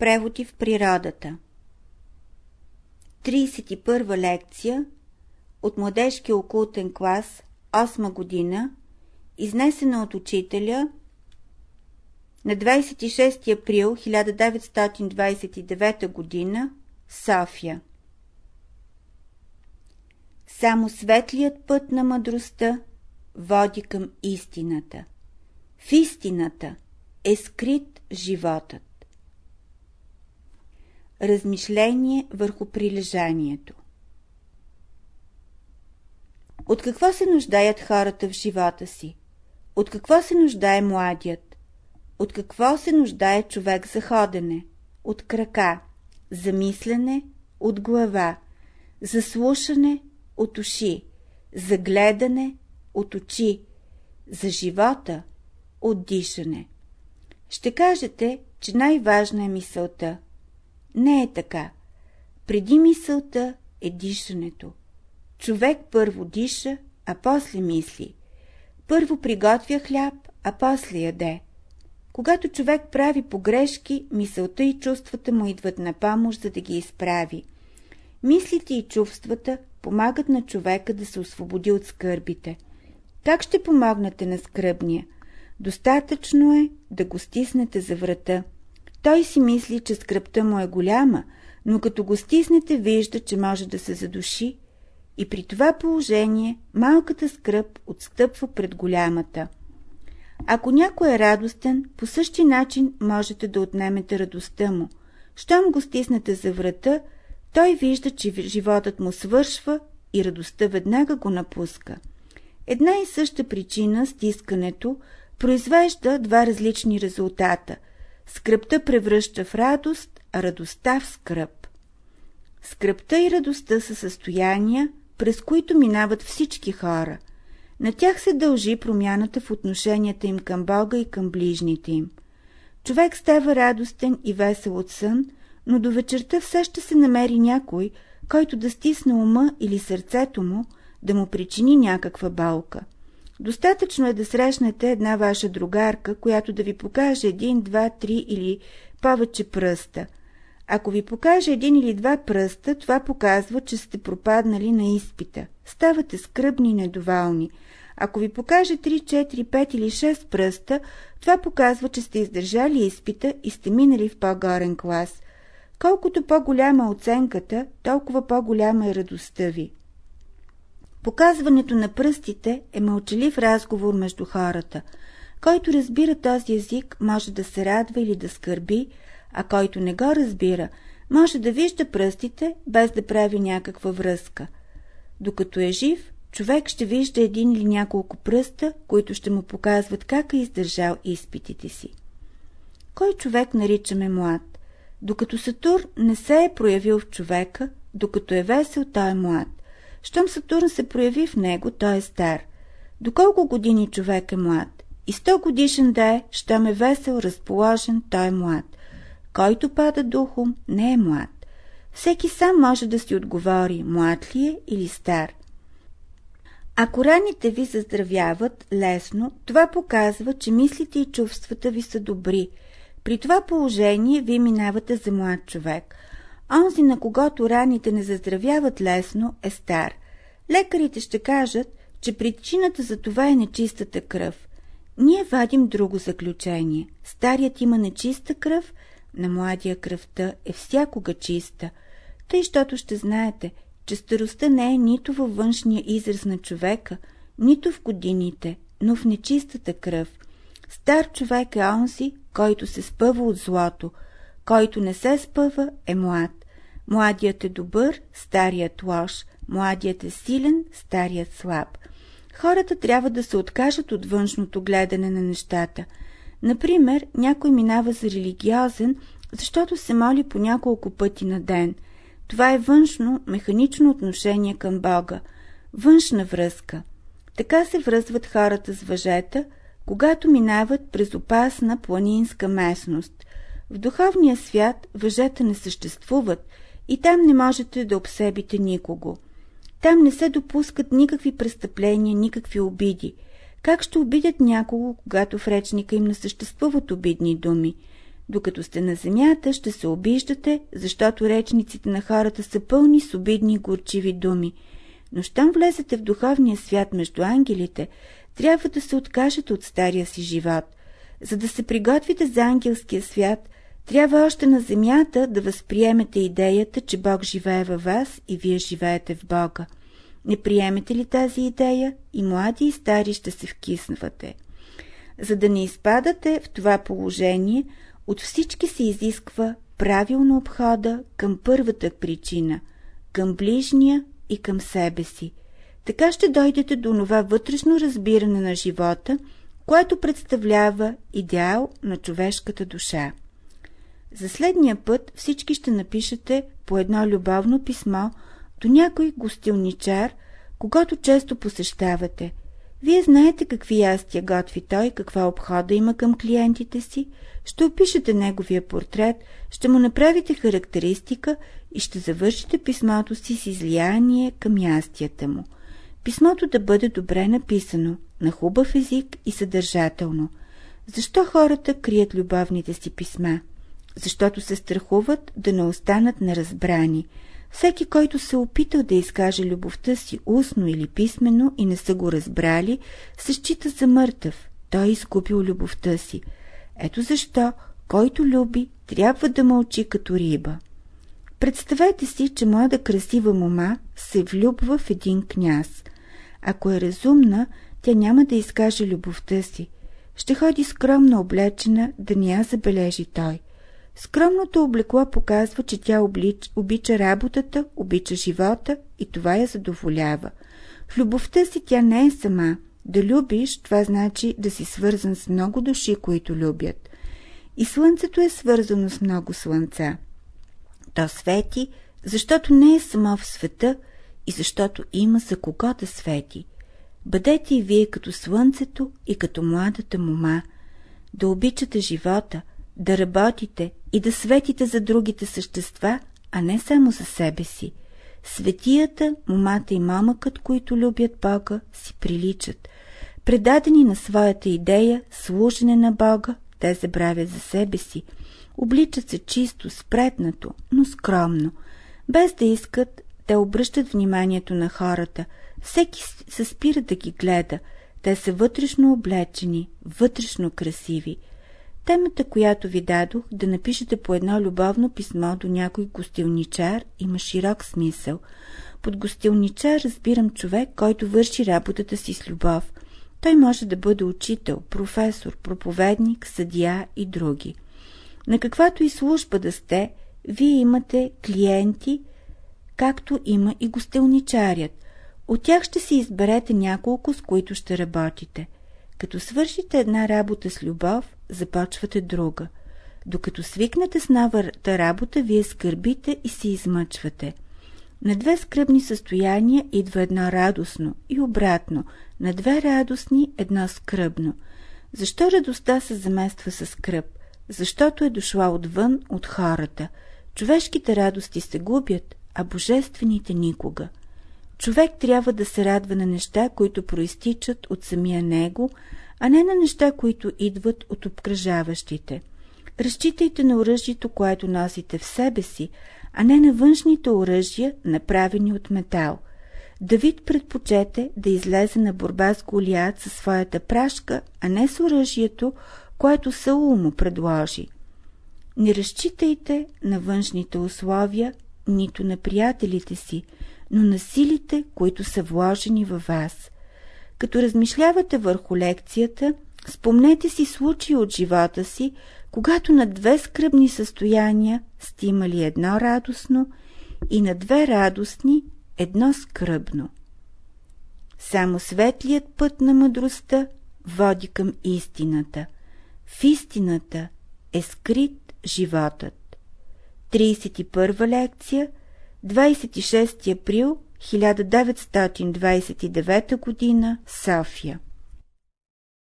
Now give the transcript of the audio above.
Преводи в природата 31 лекция от младежки окултен клас 8 година, изнесена от учителя на 26 април 1929 година, София. Само светлият път на мъдростта води към истината. В истината е скрит животът. Размишление върху прилежанието От какво се нуждаят хората в живота си? От какво се нуждае младият? От какво се нуждае човек за ходене? От крака, за мислене, от глава, за слушане, от уши, за гледане, от очи, за живота, от дишане. Ще кажете, че най-важна е мисълта – не е така. Преди мисълта е дишането. Човек първо диша, а после мисли. Първо приготвя хляб, а после яде. Когато човек прави погрешки, мисълта и чувствата му идват на помощ, за да ги изправи. Мислите и чувствата помагат на човека да се освободи от скърбите. Как ще помогнете на скръбния? Достатъчно е да го стиснете за врата. Той си мисли, че скръпта му е голяма, но като го стиснете, вижда, че може да се задуши и при това положение малката скръп отстъпва пред голямата. Ако някой е радостен, по същия начин можете да отнемете радостта му. Щом го стиснете за врата, той вижда, че животът му свършва и радостта веднага го напуска. Една и съща причина, стискането, произвежда два различни резултата – Скръпта превръща в радост, а радостта в скръп. Скръпта и радостта са състояния, през които минават всички хора. На тях се дължи промяната в отношенията им към Бога и към ближните им. Човек става радостен и весел от сън, но до вечерта все ще се намери някой, който да стисне ума или сърцето му, да му причини някаква болка. Достатъчно е да срещнете една ваша другарка, която да ви покаже един, два, три или повече пръста. Ако ви покаже един или два пръста, това показва, че сте пропаднали на изпита. Ставате скръбни и недоволни. Ако ви покаже 3, 4, 5 или 6 пръста, това показва, че сте издържали изпита и сте минали в по-горен клас. Колкото по-голяма е оценката, толкова по-голяма е радостта ви. Показването на пръстите е мълчалив разговор между хората. Който разбира този език, може да се радва или да скърби, а който не го разбира, може да вижда пръстите, без да прави някаква връзка. Докато е жив, човек ще вижда един или няколко пръста, които ще му показват как е издържал изпитите си. Кой човек наричаме млад? Докато Сатур не се е проявил в човека, докато е весел, той е млад. Щом Сатурн се прояви в него, той е стар. До колко години човек е млад? И сто годишен да е, щом е весел, разположен, той е млад. Който пада духом, не е млад. Всеки сам може да си отговори, млад ли е или стар. Ако раните ви заздравяват лесно, това показва, че мислите и чувствата ви са добри. При това положение вие минавате за млад човек – Онзи, на когото раните не заздравяват лесно, е стар. Лекарите ще кажат, че причината за това е нечистата кръв. Ние вадим друго заключение. Старият има нечиста кръв, на младия кръвта е всякога чиста. Тъй, щото ще знаете, че старостта не е нито във външния израз на човека, нито в годините, но в нечистата кръв. Стар човек е онзи, който се спъва от злото, който не се спъва е млад. Младият е добър, старият лош, младият е силен, старият слаб. Хората трябва да се откажат от външното гледане на нещата. Например, някой минава за религиозен, защото се моли по няколко пъти на ден. Това е външно, механично отношение към Бога, външна връзка. Така се връзват хората с въжета, когато минават през опасна планинска местност. В духовния свят въжета не съществуват – и там не можете да обсебите никого. Там не се допускат никакви престъпления, никакви обиди. Как ще обидят някого, когато в речника им не съществуват обидни думи? Докато сте на земята, ще се обиждате, защото речниците на хората са пълни с обидни и горчиви думи. Но щом влезете в духовния свят между ангелите, трябва да се откажете от стария си живот. За да се приготвите за ангелския свят, трябва още на земята да възприемете идеята, че Бог живее във вас и вие живеете в Бога. Не приемете ли тази идея, и млади и стари ще се вкиснвате. За да не изпадате в това положение, от всички се изисква правилно обхода към първата причина, към ближния и към себе си. Така ще дойдете до това вътрешно разбиране на живота, което представлява идеал на човешката душа. За следния път всички ще напишете по едно любовно писмо до някой гостилничар, когато често посещавате. Вие знаете какви ястия готви той, каква обхода има към клиентите си, ще опишете неговия портрет, ще му направите характеристика и ще завършите писмото си с излияние към ястията му. Писмото да бъде добре написано, на хубав език и съдържателно. Защо хората крият любовните си писма? Защото се страхуват да не останат неразбрани – всеки, който се опитал да изкаже любовта си устно или писмено и не са го разбрали, се счита за мъртъв. Той е изкупил любовта си. Ето защо, който люби, трябва да мълчи като риба. Представете си, че млада красива мома се влюбва в един княз. Ако е разумна, тя няма да изкаже любовта си. Ще ходи скромно облечена, да не я забележи той. Скромното облекло показва, че тя облич, обича работата, обича живота и това я задоволява. В любовта си тя не е сама. Да любиш, това значи да си свързан с много души, които любят. И слънцето е свързано с много слънца. То свети, защото не е само в света и защото има за кого да свети. Бъдете и вие като слънцето и като младата мома. Да обичате живота, да работите и да светите за другите същества, а не само за себе си. Светията, момата и мамъкът, които любят Бога, си приличат. Предадени на своята идея, служене на Бога, те забравят за себе си. Обличат се чисто, спретнато, но скромно. Без да искат, те обръщат вниманието на хората. Всеки се спира да ги гледа. Те са вътрешно облечени, вътрешно красиви – Темата, която ви дадох, да напишете по едно любовно писмо до някой гостилничар, има широк смисъл. Под гостилничар разбирам човек, който върши работата си с любов. Той може да бъде учител, професор, проповедник, съдия и други. На каквато и служба да сте, вие имате клиенти, както има и гостилничарят. От тях ще си изберете няколко, с които ще работите. Като свършите една работа с любов, започвате друга. Докато свикнете с новата работа, вие скърбите и се измъчвате. На две скръбни състояния идва едно радостно и обратно, на две радостни едно скръбно. Защо радостта се замества с скръб? Защото е дошла отвън от хората. Човешките радости се губят, а божествените никога. Човек трябва да се радва на неща, които проистичат от самия него, а не на неща, които идват от обкръжаващите. Разчитайте на оръжието, което носите в себе си, а не на външните оръжия, направени от метал. Давид предпочете да излезе на борба с Голият със своята прашка, а не с оръжието, което Саул му предложи. Не разчитайте на външните условия, нито на приятелите си, но на силите, които са вложени във вас. Като размишлявате върху лекцията, спомнете си случаи от живота си, когато на две скръбни състояния сте имали едно радостно и на две радостни едно скръбно. Само светлият път на мъдростта води към истината. В истината е скрит животът. 31 лекция, 26 април 1929 г. София